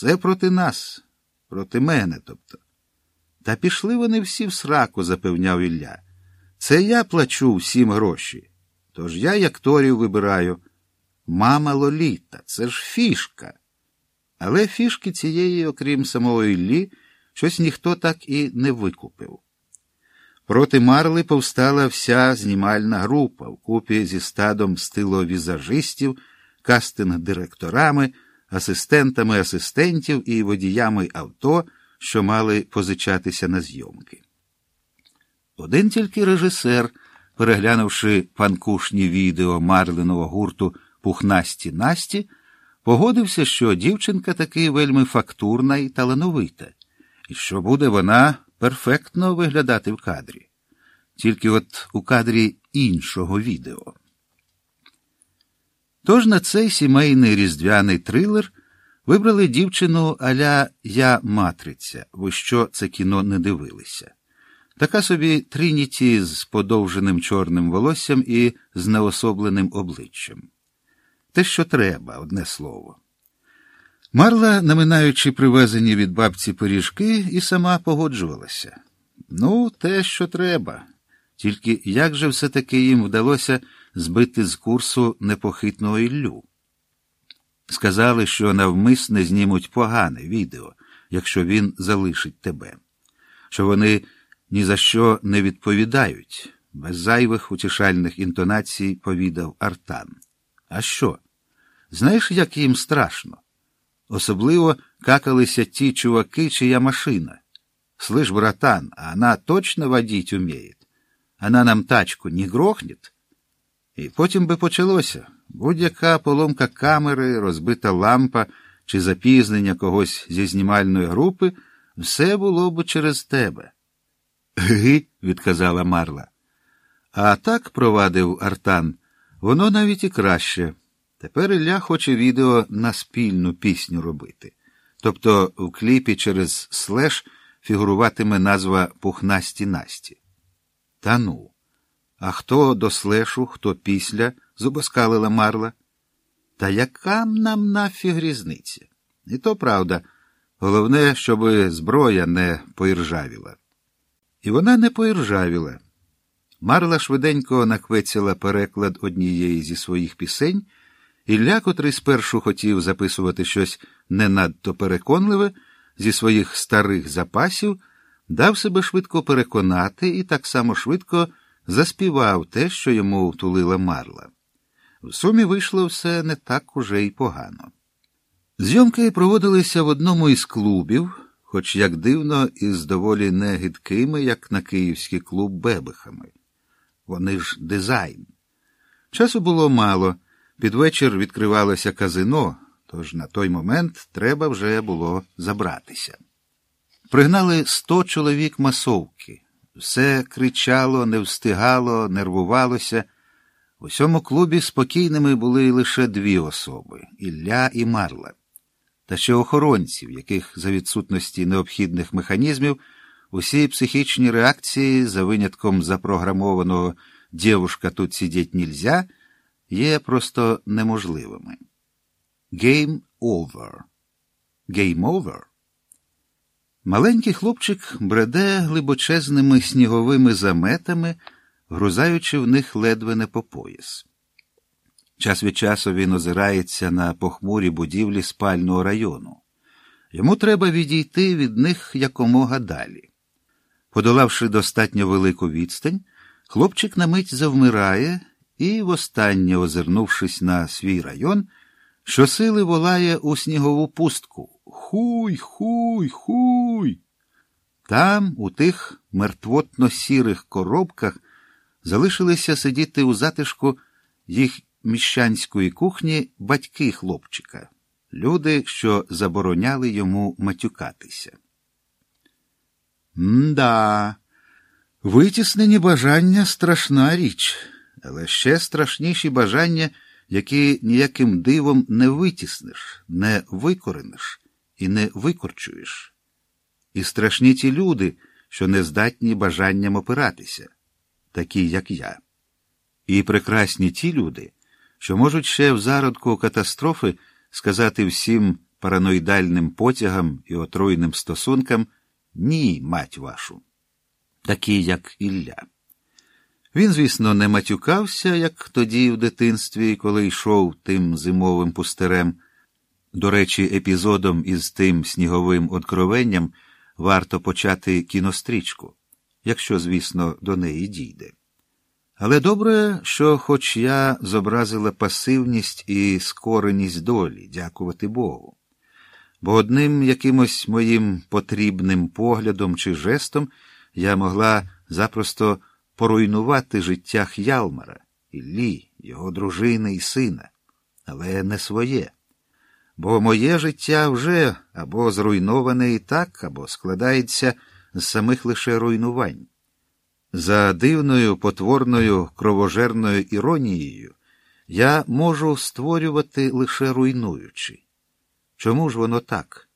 Все проти нас, проти мене, тобто. Та пішли вони всі в сраку, запевняв Ілля. Це я плачу всім гроші. Тож я як торів вибираю. Мама Лоліта, це ж фішка. Але фішки цієї, окрім самого Іллі, щось ніхто так і не викупив. Проти Марли повстала вся знімальна група вкупі зі стадом стиловізажистів, кастинг-директорами, асистентами асистентів і водіями авто, що мали позичатися на зйомки. Один тільки режисер, переглянувши панкушні відео Марлиного гурту Пухнасті Насті, погодився, що дівчинка таки вельми фактурна і талановита, і що буде вона перфектно виглядати в кадрі. Тільки от у кадрі іншого відео. Тож на цей сімейний різдвяний трилер вибрали дівчину аля Я Матриця, ви що це кіно не дивилися. Така собі Трініті з подовженим чорним волоссям і з неособленим обличчям. Те, що треба, одне слово. Марла, наминаючи привезені від бабці пиріжки, і сама погоджувалася. Ну, те, що треба. Тільки як же все-таки їм вдалося збити з курсу непохитного Іллю? Сказали, що навмисне знімуть погане відео, якщо він залишить тебе, що вони ні за що не відповідають, без зайвих утішальних інтонацій повідав Артан. А що? Знаєш, як їм страшно? Особливо какалися ті чуваки, чия машина. Слышь, братан, а она точно водить умеет? Она нам тачку не грохнет? І потім би почалося. Будь-яка поломка камери, розбита лампа чи запізнення когось зі знімальної групи, все було б через тебе. Ги, відказала Марла. А так, провадив Артан, воно навіть і краще. Тепер Ілля хоче відео на спільну пісню робити. Тобто в кліпі через слеш фігуруватиме назва Пухнасті Насті. Та ну. А хто до слешу, хто після? зубоскалила Марла. Та яка нам нафіг різниця? І то правда. Головне, щоб зброя не поіржавіла. І вона не поіржавіла. Марла швиденько наквецяла переклад однієї зі своїх пісень. Ілля, котрий спершу хотів записувати щось не надто переконливе, зі своїх старих запасів, дав себе швидко переконати і так само швидко заспівав те, що йому втулила марла. В сумі вийшло все не так уже й погано. Зйомки проводилися в одному із клубів, хоч як дивно, із доволі негидкими, як на київський клуб бебехами. Вони ж дизайн. Часу було мало. Під вечір відкривалося казино, тож на той момент треба вже було забратися. Пригнали сто чоловік масовки. Все кричало, не встигало, нервувалося. У цьому клубі спокійними були лише дві особи Ілля і Марла, та ще охоронців, яких за відсутності необхідних механізмів усі психічні реакції, за винятком запрограмованого «дєвушка тут сидіть нельзя, є просто неможливими. Game over. Game over. Маленький хлопчик бреде глибочезними сніговими заметами, грузаючи в них ледве не по пояс. Час від часу він озирається на похмурі будівлі спального району. Йому треба відійти від них якомога далі. Подолавши достатньо велику відстань, хлопчик на мить завмирає і, востаннє озирнувшись на свій район, щосили волає у снігову пустку Хуй, хуй, хуй. Там, у тих мертвотно сірих коробках, залишилися сидіти у затишку їх міщанської кухні батьки хлопчика, люди, що забороняли йому матюкатися. Мда, витіснені бажання страшна річ, але ще страшніші бажання, які ніяким дивом не витісниш, не викорениш і не викорчуєш. І страшні ті люди, що не здатні бажанням опиратися, такі, як я. І прекрасні ті люди, що можуть ще в зародку катастрофи сказати всім параноїдальним потягам і отруйним стосункам, ні, мать вашу, такі, як Ілля. Він, звісно, не матюкався, як тоді в дитинстві, коли йшов тим зимовим пустирем. До речі, епізодом із тим сніговим откровенням варто почати кінострічку, якщо, звісно, до неї дійде. Але добре, що хоч я зобразила пасивність і скореність долі, дякувати Богу. Бо одним якимось моїм потрібним поглядом чи жестом я могла запросто поруйнувати життя Х'ялмара, Іллі, його дружини і сина, але не своє. Бо моє життя вже або зруйноване і так, або складається з самих лише руйнувань. За дивною, потворною, кровожерною іронією я можу створювати лише руйнуючи. Чому ж воно так?